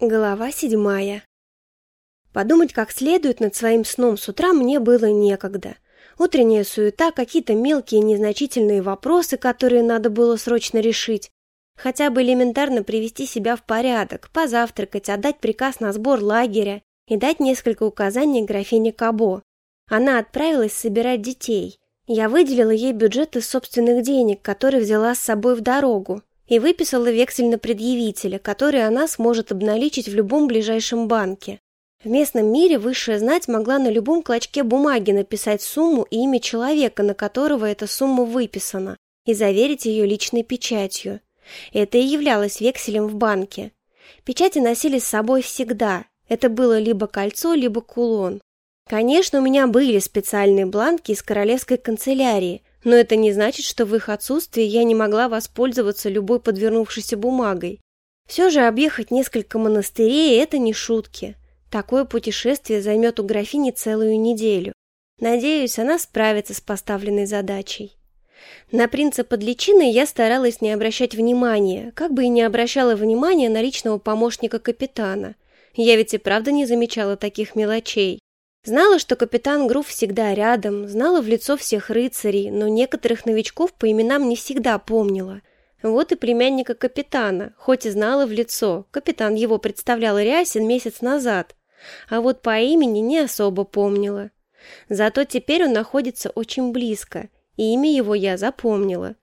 Глава седьмая. Подумать как следует над своим сном с утра мне было некогда. Утренняя суета, какие-то мелкие незначительные вопросы, которые надо было срочно решить. Хотя бы элементарно привести себя в порядок, позавтракать, отдать приказ на сбор лагеря и дать несколько указаний графине Кабо. Она отправилась собирать детей. Я выделила ей бюджет из собственных денег, который взяла с собой в дорогу и выписала вексель на предъявителя, который она сможет обналичить в любом ближайшем банке. В местном мире высшая знать могла на любом клочке бумаги написать сумму и имя человека, на которого эта сумма выписана, и заверить ее личной печатью. Это и являлось векселем в банке. Печати носили с собой всегда. Это было либо кольцо, либо кулон. Конечно, у меня были специальные бланки из королевской канцелярии, но это не значит, что в их отсутствии я не могла воспользоваться любой подвернувшейся бумагой. Все же объехать несколько монастырей – это не шутки. Такое путешествие займет у графини целую неделю. Надеюсь, она справится с поставленной задачей. На принца под личиной я старалась не обращать внимания, как бы и не обращала внимания на личного помощника капитана. Я ведь и правда не замечала таких мелочей. Знала, что капитан Грув всегда рядом, знала в лицо всех рыцарей, но некоторых новичков по именам не всегда помнила. Вот и племянника капитана, хоть и знала в лицо, капитан его представлял Рясин месяц назад, а вот по имени не особо помнила. Зато теперь он находится очень близко, и имя его я запомнила.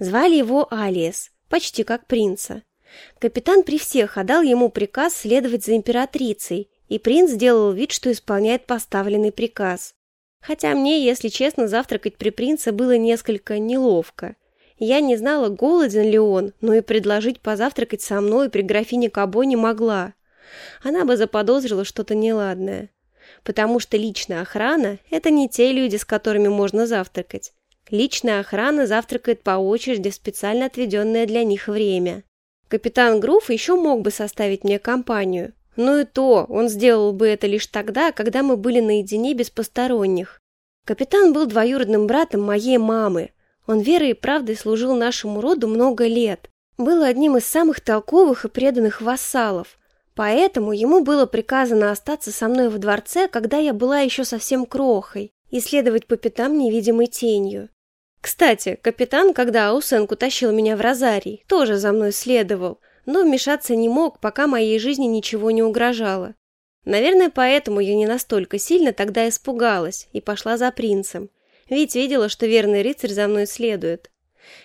Звали его Алиес, почти как принца. Капитан при всех отдал ему приказ следовать за императрицей и принц сделал вид, что исполняет поставленный приказ. Хотя мне, если честно, завтракать при принце было несколько неловко. Я не знала, голоден ли он, но и предложить позавтракать со мной при графине Кабо не могла. Она бы заподозрила что-то неладное. Потому что личная охрана – это не те люди, с которыми можно завтракать. Личная охрана завтракает по очереди в специально отведенное для них время. Капитан Груф еще мог бы составить мне компанию, но и то он сделал бы это лишь тогда, когда мы были наедине без посторонних. Капитан был двоюродным братом моей мамы. Он верой и правдой служил нашему роду много лет. Был одним из самых толковых и преданных вассалов. Поэтому ему было приказано остаться со мной в дворце, когда я была еще совсем крохой, и следовать по пятам невидимой тенью. Кстати, капитан, когда Аусенку тащил меня в розарий, тоже за мной следовал – но вмешаться не мог, пока моей жизни ничего не угрожало. Наверное, поэтому я не настолько сильно тогда испугалась и пошла за принцем, ведь видела, что верный рыцарь за мной следует.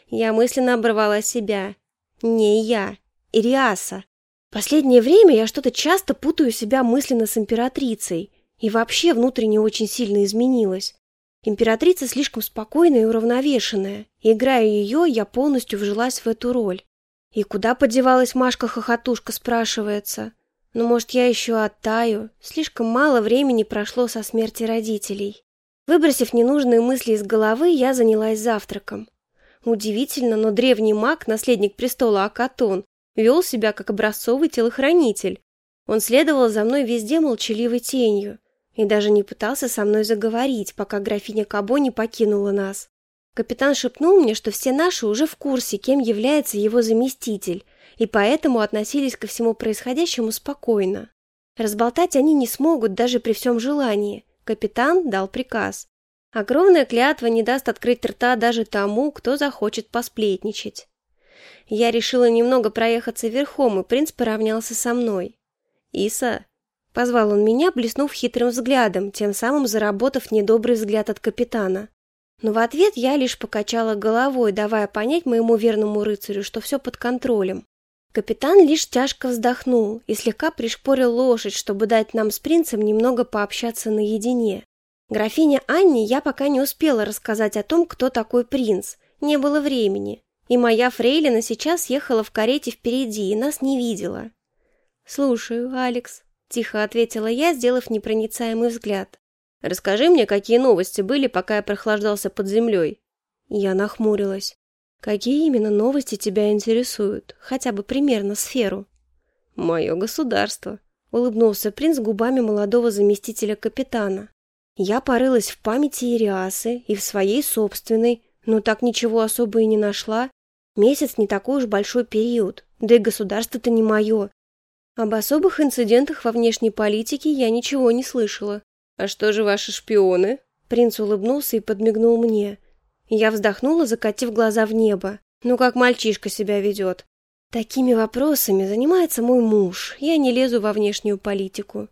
Я мысленно оборвала себя. Не я, Ириаса. Последнее время я что-то часто путаю себя мысленно с императрицей, и вообще внутренне очень сильно изменилась. Императрица слишком спокойная и уравновешенная, играя ее, я полностью вжилась в эту роль. И куда подевалась Машка-хохотушка, спрашивается. Ну, может, я еще оттаю. Слишком мало времени прошло со смерти родителей. Выбросив ненужные мысли из головы, я занялась завтраком. Удивительно, но древний маг, наследник престола Акатон, вел себя как образцовый телохранитель. Он следовал за мной везде молчаливой тенью и даже не пытался со мной заговорить, пока графиня Кабо не покинула нас. Капитан шепнул мне, что все наши уже в курсе, кем является его заместитель, и поэтому относились ко всему происходящему спокойно. Разболтать они не смогут даже при всем желании. Капитан дал приказ. Огромная клятва не даст открыть рта даже тому, кто захочет посплетничать. Я решила немного проехаться верхом, и принц поравнялся со мной. «Иса!» — позвал он меня, блеснув хитрым взглядом, тем самым заработав недобрый взгляд от капитана. Но в ответ я лишь покачала головой, давая понять моему верному рыцарю, что все под контролем. Капитан лишь тяжко вздохнул и слегка пришпорил лошадь, чтобы дать нам с принцем немного пообщаться наедине. Графине Анне я пока не успела рассказать о том, кто такой принц. Не было времени. И моя фрейлина сейчас ехала в карете впереди и нас не видела. «Слушаю, Алекс», — тихо ответила я, сделав непроницаемый взгляд. Расскажи мне, какие новости были, пока я прохлаждался под землей. Я нахмурилась. Какие именно новости тебя интересуют? Хотя бы примерно сферу. Мое государство. Улыбнулся принц губами молодого заместителя капитана. Я порылась в памяти Ириасы и в своей собственной, но так ничего особо и не нашла. Месяц не такой уж большой период, да и государство-то не мое. Об особых инцидентах во внешней политике я ничего не слышала. А что же ваши шпионы? Принц улыбнулся и подмигнул мне. Я вздохнула, закатив глаза в небо. Ну как мальчишка себя ведет. Такими вопросами занимается мой муж. Я не лезу во внешнюю политику.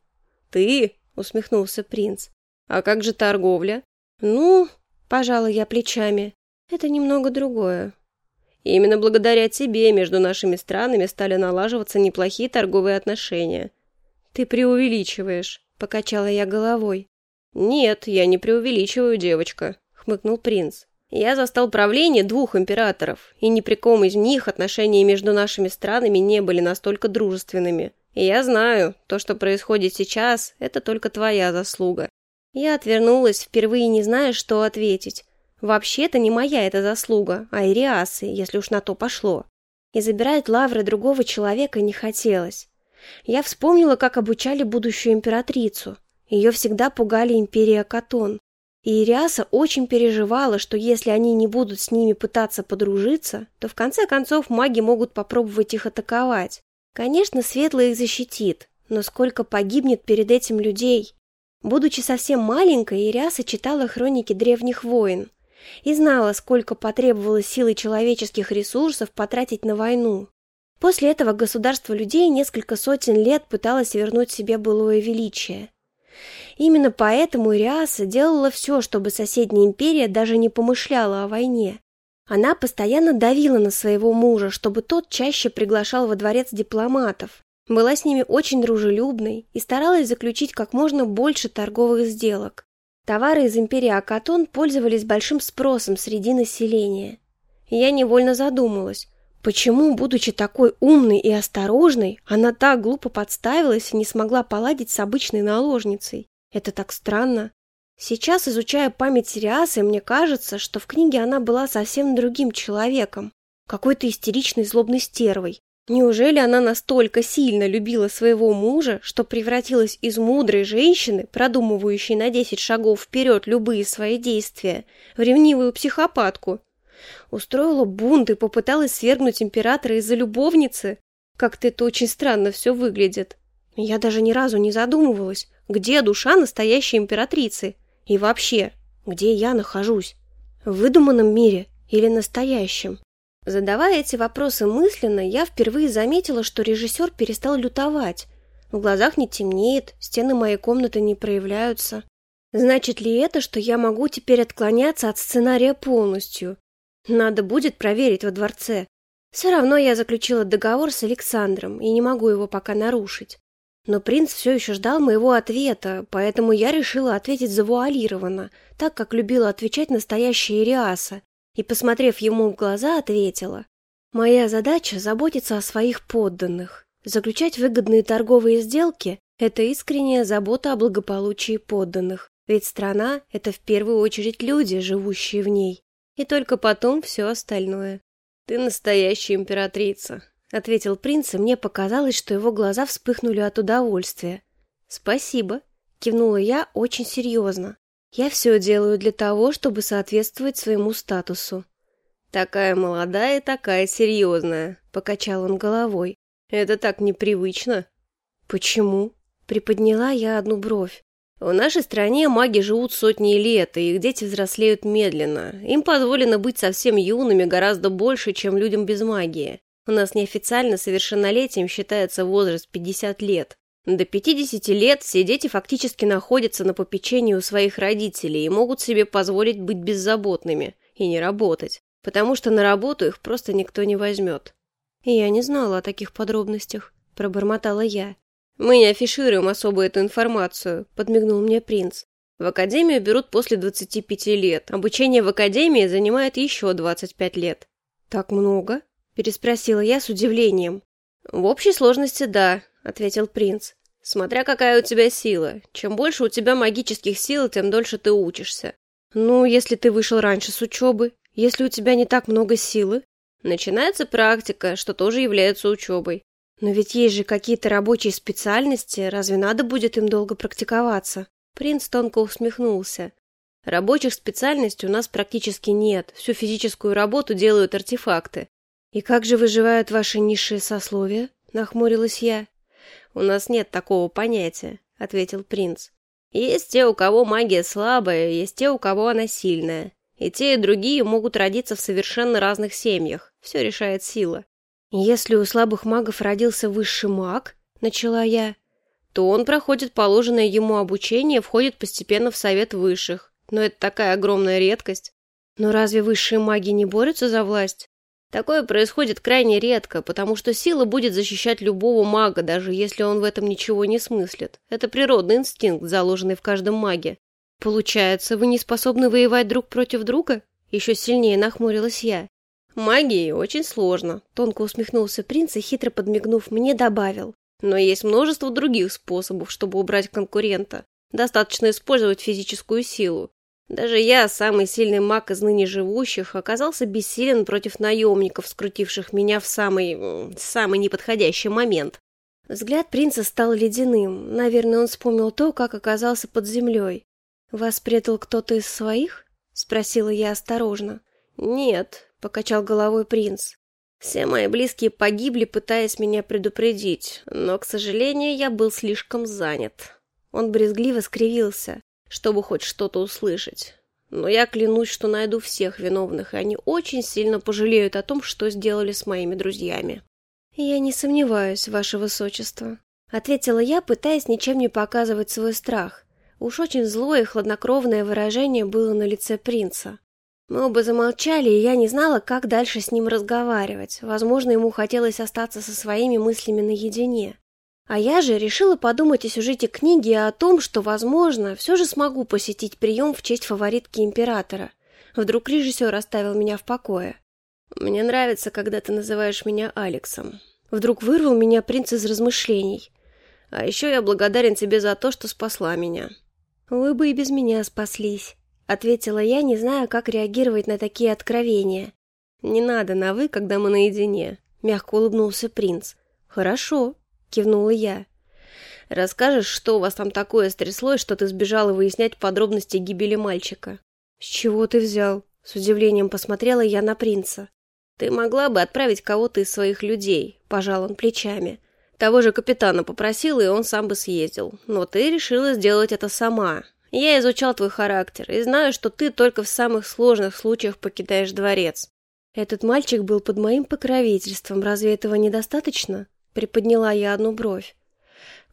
Ты? усмехнулся принц. А как же торговля? Ну, пожалуй, я плечами. Это немного другое. Именно благодаря тебе между нашими странами стали налаживаться неплохие торговые отношения. Ты преувеличиваешь, покачала я головой. Нет, я не преувеличиваю, девочка, хмыкнул принц. Я застал правление двух императоров, и ни при ком из них отношения между нашими странами не были настолько дружественными. И я знаю, то, что происходит сейчас, это только твоя заслуга. Я отвернулась, впервые не зная, что ответить. Вообще-то не моя эта заслуга, а Ириасы, если уж на то пошло. И забирать лавры другого человека не хотелось. Я вспомнила, как обучали будущую императрицу. Ее всегда пугали империя Катон. И Ириаса очень переживала, что если они не будут с ними пытаться подружиться, то в конце концов маги могут попробовать их атаковать. Конечно, Светлый их защитит, но сколько погибнет перед этим людей. Будучи совсем маленькой, Ириаса читала хроники древних войн и знала, сколько потребовалось силы человеческих ресурсов потратить на войну. После этого государство людей несколько сотен лет пыталось вернуть себе былое величие. Именно поэтому Ириаса делала все, чтобы соседняя империя даже не помышляла о войне. Она постоянно давила на своего мужа, чтобы тот чаще приглашал во дворец дипломатов, была с ними очень дружелюбной и старалась заключить как можно больше торговых сделок. Товары из империи Акатон пользовались большим спросом среди населения. Я невольно задумалась, почему, будучи такой умной и осторожной, она так глупо подставилась и не смогла поладить с обычной наложницей. Это так странно. Сейчас, изучая память Сириасы, мне кажется, что в книге она была совсем другим человеком, какой-то истеричной злобной стервой. Неужели она настолько сильно любила своего мужа, что превратилась из мудрой женщины, продумывающей на десять шагов вперед любые свои действия, в ревнивую психопатку? Устроила бунт и попыталась свергнуть императора из-за любовницы? Как-то это очень странно все выглядит. Я даже ни разу не задумывалась, где душа настоящей императрицы? И вообще, где я нахожусь? В выдуманном мире или настоящем? Задавая эти вопросы мысленно, я впервые заметила, что режиссер перестал лютовать. В глазах не темнеет, стены моей комнаты не проявляются. Значит ли это, что я могу теперь отклоняться от сценария полностью? Надо будет проверить во дворце. Все равно я заключила договор с Александром и не могу его пока нарушить. Но принц все еще ждал моего ответа, поэтому я решила ответить завуалированно, так как любила отвечать настоящая Ириаса, и, посмотрев ему в глаза, ответила. «Моя задача – заботиться о своих подданных. Заключать выгодные торговые сделки – это искренняя забота о благополучии подданных, ведь страна – это в первую очередь люди, живущие в ней, и только потом все остальное. Ты настоящая императрица, ответил принц, и мне показалось, что его глаза вспыхнули от удовольствия. Спасибо, кивнула я очень серьезно. Я все делаю для того, чтобы соответствовать своему статусу. Такая молодая, такая серьезная, покачал он головой. Это так непривычно. Почему? Приподняла я одну бровь. В нашей стране маги живут сотни лет, и их дети взрослеют медленно. Им позволено быть совсем юными гораздо больше, чем людям без магии. У нас неофициально совершеннолетием считается возраст 50 лет. До 50 лет все дети фактически находятся на попечении у своих родителей и могут себе позволить быть беззаботными и не работать, потому что на работу их просто никто не возьмет. Я не знала о таких подробностях, пробормотала я. Мы не афишируем особо эту информацию, подмигнул мне принц. В академию берут после 25 лет. Обучение в академии занимает еще 25 лет. Так много? переспросила я с удивлением. В общей сложности да, ответил принц. Смотря какая у тебя сила. Чем больше у тебя магических сил, тем дольше ты учишься. Ну, если ты вышел раньше с учебы, если у тебя не так много силы, начинается практика, что тоже является учебой. Но ведь есть же какие-то рабочие специальности, разве надо будет им долго практиковаться? Принц тонко усмехнулся. Рабочих специальностей у нас практически нет, всю физическую работу делают артефакты. «И как же выживают ваши низшие сословия?» – нахмурилась я. «У нас нет такого понятия», — ответил принц. «Есть те, у кого магия слабая, есть те, у кого она сильная. И те, и другие могут родиться в совершенно разных семьях. Все решает сила». «Если у слабых магов родился высший маг», — начала я, то он проходит положенное ему обучение, входит постепенно в совет высших. Но это такая огромная редкость. Но разве высшие маги не борются за власть? Такое происходит крайне редко, потому что сила будет защищать любого мага, даже если он в этом ничего не смыслит. Это природный инстинкт, заложенный в каждом маге. Получается, вы не способны воевать друг против друга? Еще сильнее нахмурилась я. Магией очень сложно, тонко усмехнулся принц и, хитро подмигнув мне, добавил. Но есть множество других способов, чтобы убрать конкурента. Достаточно использовать физическую силу. Даже я, самый сильный маг из ныне живущих, оказался бессилен против наемников, скрутивших меня в самый... самый неподходящий момент. Взгляд принца стал ледяным. Наверное, он вспомнил то, как оказался под землей. «Вас предал кто-то из своих?» — спросила я осторожно. «Нет», — покачал головой принц. Все мои близкие погибли, пытаясь меня предупредить, но, к сожалению, я был слишком занят. Он брезгливо скривился, чтобы хоть что-то услышать. Но я клянусь, что найду всех виновных, и они очень сильно пожалеют о том, что сделали с моими друзьями. «Я не сомневаюсь, ваше высочество», — ответила я, пытаясь ничем не показывать свой страх. Уж очень злое и хладнокровное выражение было на лице принца. Мы оба замолчали, и я не знала, как дальше с ним разговаривать. Возможно, ему хотелось остаться со своими мыслями наедине. А я же решила подумать о сюжете книги и о том, что, возможно, все же смогу посетить прием в честь фаворитки императора. Вдруг режиссер оставил меня в покое. «Мне нравится, когда ты называешь меня Алексом». Вдруг вырвал меня принц из размышлений. «А еще я благодарен тебе за то, что спасла меня». «Вы бы и без меня спаслись». — ответила я, не зная, как реагировать на такие откровения. «Не надо на «вы», когда мы наедине», — мягко улыбнулся принц. «Хорошо», — кивнула я. «Расскажешь, что у вас там такое стряслось, что ты сбежала выяснять подробности гибели мальчика?» «С чего ты взял?» — с удивлением посмотрела я на принца. «Ты могла бы отправить кого-то из своих людей», — пожал он плечами. «Того же капитана попросила, и он сам бы съездил. Но ты решила сделать это сама, я изучал твой характер и знаю, что ты только в самых сложных случаях покидаешь дворец. Этот мальчик был под моим покровительством, разве этого недостаточно? Приподняла я одну бровь.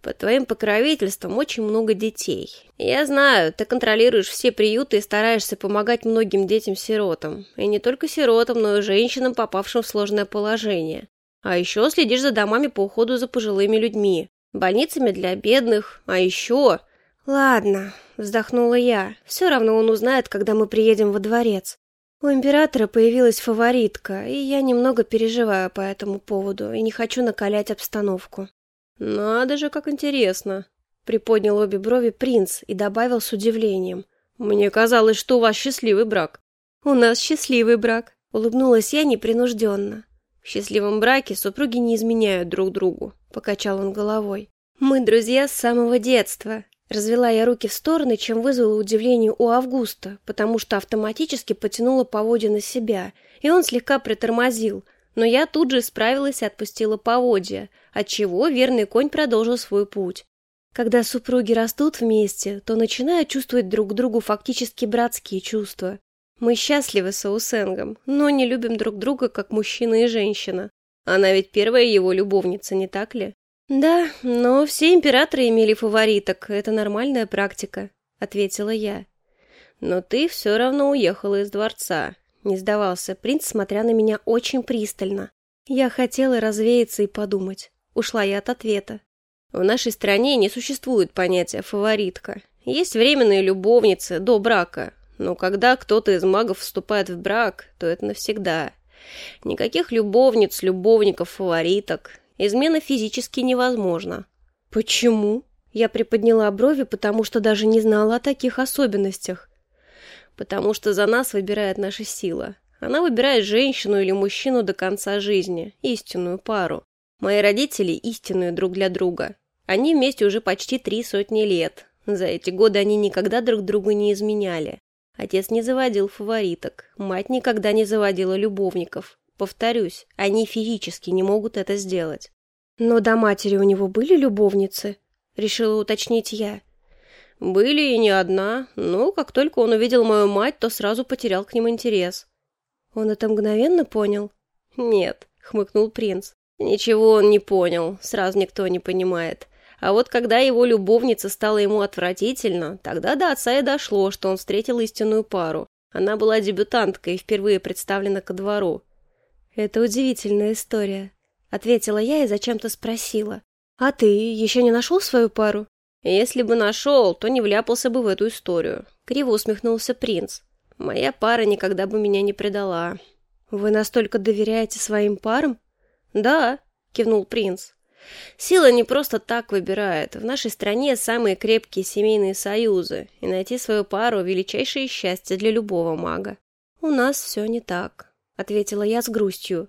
Под твоим покровительством очень много детей. Я знаю, ты контролируешь все приюты и стараешься помогать многим детям-сиротам. И не только сиротам, но и женщинам, попавшим в сложное положение. А еще следишь за домами по уходу за пожилыми людьми, больницами для бедных, а еще... Ладно, вздохнула я. Все равно он узнает, когда мы приедем во дворец. У императора появилась фаворитка, и я немного переживаю по этому поводу и не хочу накалять обстановку. Надо же, как интересно, приподнял обе брови принц и добавил с удивлением: "Мне казалось, что у вас счастливый брак". "У нас счастливый брак", улыбнулась я непринужденно. В счастливом браке супруги не изменяют друг другу, покачал он головой. Мы друзья с самого детства, Развела я руки в стороны, чем вызвала удивление у Августа, потому что автоматически потянула поводья на себя, и он слегка притормозил, но я тут же справилась и отпустила поводья, отчего верный конь продолжил свой путь. Когда супруги растут вместе, то начинают чувствовать друг другу фактически братские чувства. Мы счастливы с Аусенгом, но не любим друг друга как мужчина и женщина. Она ведь первая его любовница, не так ли? «Да, но все императоры имели фавориток, это нормальная практика», — ответила я. «Но ты все равно уехала из дворца», — не сдавался принц, смотря на меня очень пристально. Я хотела развеяться и подумать. Ушла я от ответа. В нашей стране не существует понятия «фаворитка». Есть временные любовницы до брака, но когда кто-то из магов вступает в брак, то это навсегда. Никаких любовниц, любовников, фавориток. Измена физически невозможна. Почему? Я приподняла брови, потому что даже не знала о таких особенностях. Потому что за нас выбирает наша сила. Она выбирает женщину или мужчину до конца жизни, истинную пару. Мои родители истинные друг для друга. Они вместе уже почти три сотни лет. За эти годы они никогда друг другу не изменяли. Отец не заводил фавориток, мать никогда не заводила любовников. Повторюсь, они физически не могут это сделать. Но до матери у него были любовницы, решила уточнить я. Были и не одна, но как только он увидел мою мать, то сразу потерял к ним интерес. Он это мгновенно понял? Нет, хмыкнул принц. Ничего он не понял, сразу никто не понимает. А вот когда его любовница стала ему отвратительно, тогда до отца и дошло, что он встретил истинную пару. Она была дебютанткой и впервые представлена ко двору. «Это удивительная история», — ответила я и зачем-то спросила. «А ты еще не нашел свою пару?» «Если бы нашел, то не вляпался бы в эту историю», — криво усмехнулся принц. «Моя пара никогда бы меня не предала». «Вы настолько доверяете своим парам?» «Да», — кивнул принц. «Сила не просто так выбирает. В нашей стране самые крепкие семейные союзы, и найти свою пару — величайшее счастье для любого мага». «У нас все не так», — ответила я с грустью.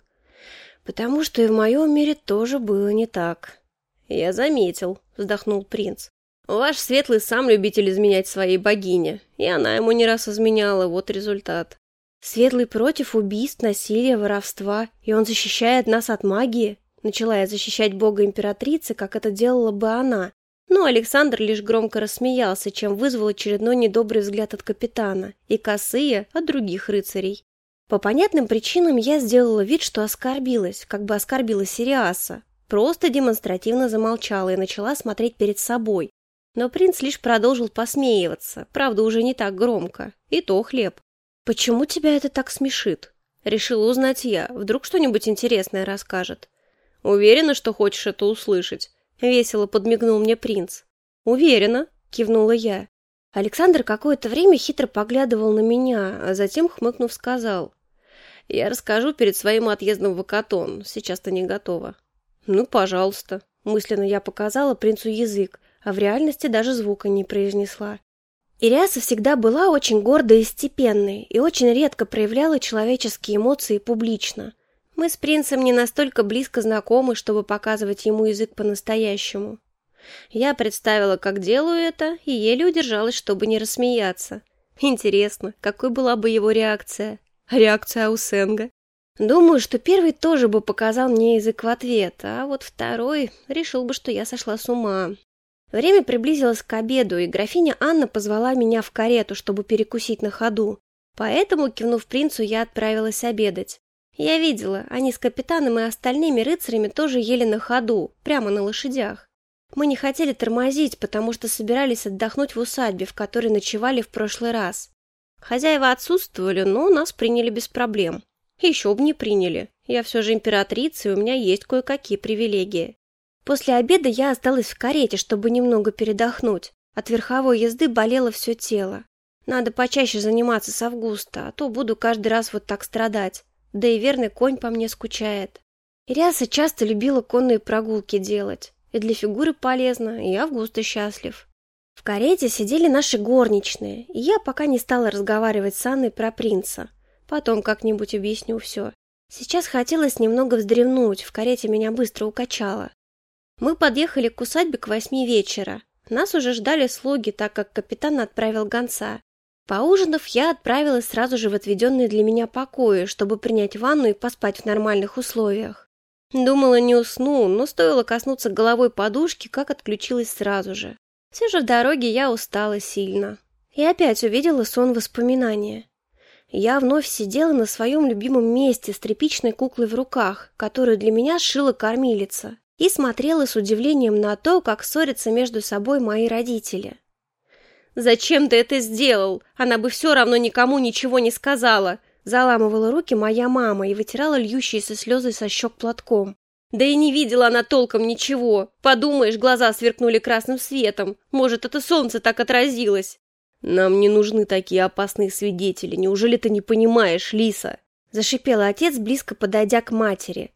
«Потому что и в моем мире тоже было не так». «Я заметил», — вздохнул принц. «Ваш светлый сам любитель изменять своей богине, и она ему не раз изменяла, вот результат». «Светлый против убийств, насилия, воровства, и он защищает нас от магии?» Начала я защищать бога императрицы, как это делала бы она. Но Александр лишь громко рассмеялся, чем вызвал очередной недобрый взгляд от капитана и косые от других рыцарей. По понятным причинам я сделала вид, что оскорбилась, как бы оскорбила Сириаса. Просто демонстративно замолчала и начала смотреть перед собой. Но принц лишь продолжил посмеиваться, правда, уже не так громко. И то хлеб. «Почему тебя это так смешит?» Решила узнать я, вдруг что-нибудь интересное расскажет. «Уверена, что хочешь это услышать?» Весело подмигнул мне принц. «Уверена», кивнула я. Александр какое-то время хитро поглядывал на меня, а затем, хмыкнув, сказал. «Я расскажу перед своим отъездом в Акатон. Сейчас-то не готова». «Ну, пожалуйста». Мысленно я показала принцу язык, а в реальности даже звука не произнесла. Ириаса всегда была очень гордой и степенной, и очень редко проявляла человеческие эмоции публично. Мы с принцем не настолько близко знакомы, чтобы показывать ему язык по-настоящему. Я представила, как делаю это, и еле удержалась, чтобы не рассмеяться. Интересно, какой была бы его реакция? Реакция Аусенга? Думаю, что первый тоже бы показал мне язык в ответ, а вот второй решил бы, что я сошла с ума. Время приблизилось к обеду, и графиня Анна позвала меня в карету, чтобы перекусить на ходу. Поэтому, кивнув принцу, я отправилась обедать. Я видела, они с капитаном и остальными рыцарями тоже ели на ходу, прямо на лошадях. Мы не хотели тормозить, потому что собирались отдохнуть в усадьбе, в которой ночевали в прошлый раз. Хозяева отсутствовали, но нас приняли без проблем. Еще бы не приняли. Я все же императрица, и у меня есть кое-какие привилегии. После обеда я осталась в карете, чтобы немного передохнуть. От верховой езды болело все тело. Надо почаще заниматься с августа, а то буду каждый раз вот так страдать. Да и верный конь по мне скучает. Ириаса часто любила конные прогулки делать. И для фигуры полезно, и Августа счастлив. В карете сидели наши горничные, и я пока не стала разговаривать с Анной про принца. Потом как-нибудь объясню все. Сейчас хотелось немного вздремнуть, в карете меня быстро укачало. Мы подъехали к усадьбе к восьми вечера. Нас уже ждали слуги, так как капитан отправил гонца. Поужинав, я отправилась сразу же в отведенные для меня покои, чтобы принять ванну и поспать в нормальных условиях. Думала, не усну, но стоило коснуться головой подушки, как отключилась сразу же. Же в дороге я устала сильно. И опять увидела сон воспоминания. Я вновь сидела на своем любимом месте с тряпичной куклой в руках, которую для меня сшила кормилица, и смотрела с удивлением на то, как ссорятся между собой мои родители. «Зачем ты это сделал? Она бы все равно никому ничего не сказала!» Заламывала руки моя мама и вытирала льющиеся слезы со щек платком. Да и не видела она толком ничего. Подумаешь, глаза сверкнули красным светом. Может, это солнце так отразилось. Нам не нужны такие опасные свидетели. Неужели ты не понимаешь, Лиса? Зашипел отец, близко подойдя к матери.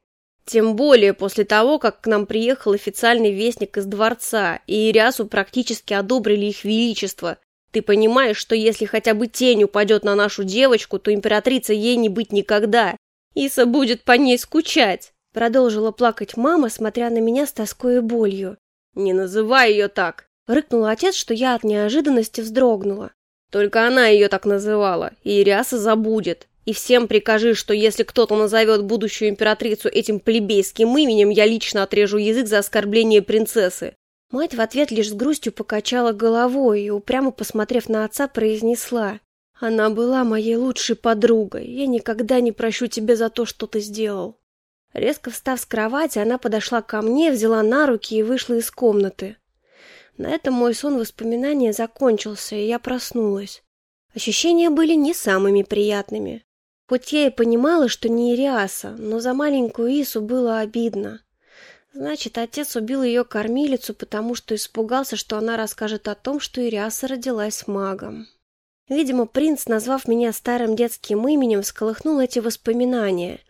Тем более после того, как к нам приехал официальный вестник из дворца, и Ириасу практически одобрили их величество. Ты понимаешь, что если хотя бы тень упадет на нашу девочку, то императрица ей не быть никогда. Иса будет по ней скучать. Продолжила плакать мама, смотря на меня с тоской и болью. «Не называй ее так!» Рыкнул отец, что я от неожиданности вздрогнула. «Только она ее так называла, и Ириаса забудет. И всем прикажи, что если кто-то назовет будущую императрицу этим плебейским именем, я лично отрежу язык за оскорбление принцессы. Мать в ответ лишь с грустью покачала головой и, упрямо посмотрев на отца, произнесла. «Она была моей лучшей подругой. Я никогда не прощу тебя за то, что ты сделал». Резко встав с кровати, она подошла ко мне, взяла на руки и вышла из комнаты. На этом мой сон воспоминания закончился, и я проснулась. Ощущения были не самыми приятными. Хоть я и понимала, что не Ириаса, но за маленькую Ису было обидно. Значит, отец убил ее кормилицу, потому что испугался, что она расскажет о том, что Ириаса родилась магом. Видимо, принц, назвав меня старым детским именем, всколыхнул эти воспоминания,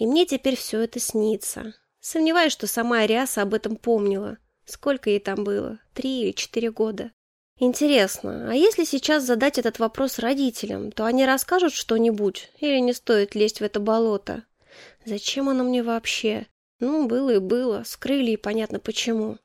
и мне теперь все это снится. Сомневаюсь, что сама Ириаса об этом помнила. Сколько ей там было? Три или четыре года. Интересно, а если сейчас задать этот вопрос родителям, то они расскажут что-нибудь или не стоит лезть в это болото? Зачем оно мне вообще? Ну, было и было, скрыли и понятно почему.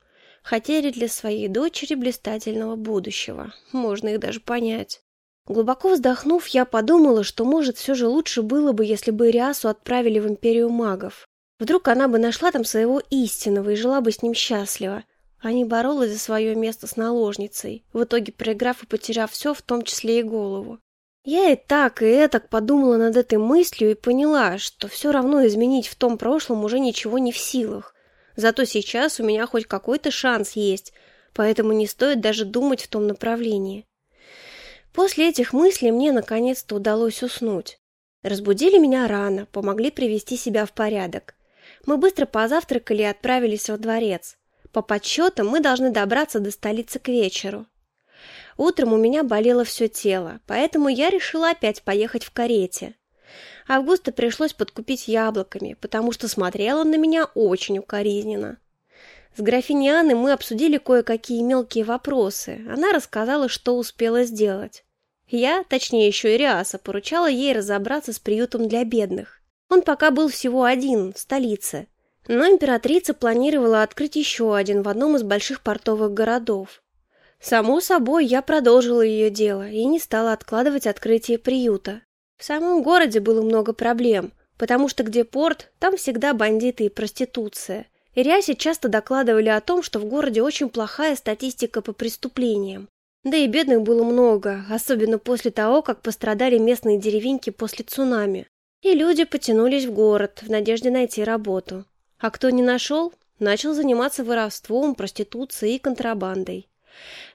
Хотели для своей дочери блистательного будущего. Можно их даже понять. Глубоко вздохнув, я подумала, что, может, все же лучше было бы, если бы Риасу отправили в Империю магов. Вдруг она бы нашла там своего истинного и жила бы с ним счастливо, а не боролась за свое место с наложницей, в итоге проиграв и потеряв все, в том числе и голову. Я и так, и этак подумала над этой мыслью и поняла, что все равно изменить в том прошлом уже ничего не в силах. Зато сейчас у меня хоть какой-то шанс есть, поэтому не стоит даже думать в том направлении. После этих мыслей мне наконец-то удалось уснуть. Разбудили меня рано, помогли привести себя в порядок. Мы быстро позавтракали и отправились во дворец. По подсчетам мы должны добраться до столицы к вечеру. Утром у меня болело все тело, поэтому я решила опять поехать в карете. Августа пришлось подкупить яблоками, потому что смотрел он на меня очень укоризненно. С графиней Анной мы обсудили кое-какие мелкие вопросы. Она рассказала, что успела сделать. Я, точнее еще и Риаса, поручала ей разобраться с приютом для бедных. Он пока был всего один, в столице. Но императрица планировала открыть еще один в одном из больших портовых городов. Само собой, я продолжила ее дело и не стала откладывать открытие приюта. В самом городе было много проблем, потому что где порт, там всегда бандиты и проституция. И Рясе часто докладывали о том, что в городе очень плохая статистика по преступлениям. Да и бедных было много, особенно после того, как пострадали местные деревеньки после цунами. И люди потянулись в город в надежде найти работу. А кто не нашел, начал заниматься воровством, проституцией и контрабандой.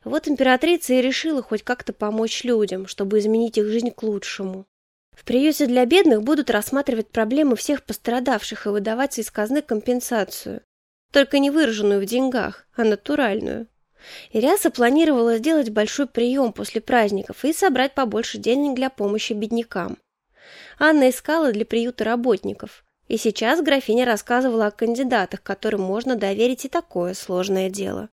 Вот императрица и решила хоть как-то помочь людям, чтобы изменить их жизнь к лучшему. В приюте для бедных будут рассматривать проблемы всех пострадавших и выдавать из казны компенсацию. Только не выраженную в деньгах, а натуральную. Ириаса планировала сделать большой прием после праздников и собрать побольше денег для помощи беднякам. Анна искала для приюта работников. И сейчас графиня рассказывала о кандидатах, которым можно доверить и такое сложное дело.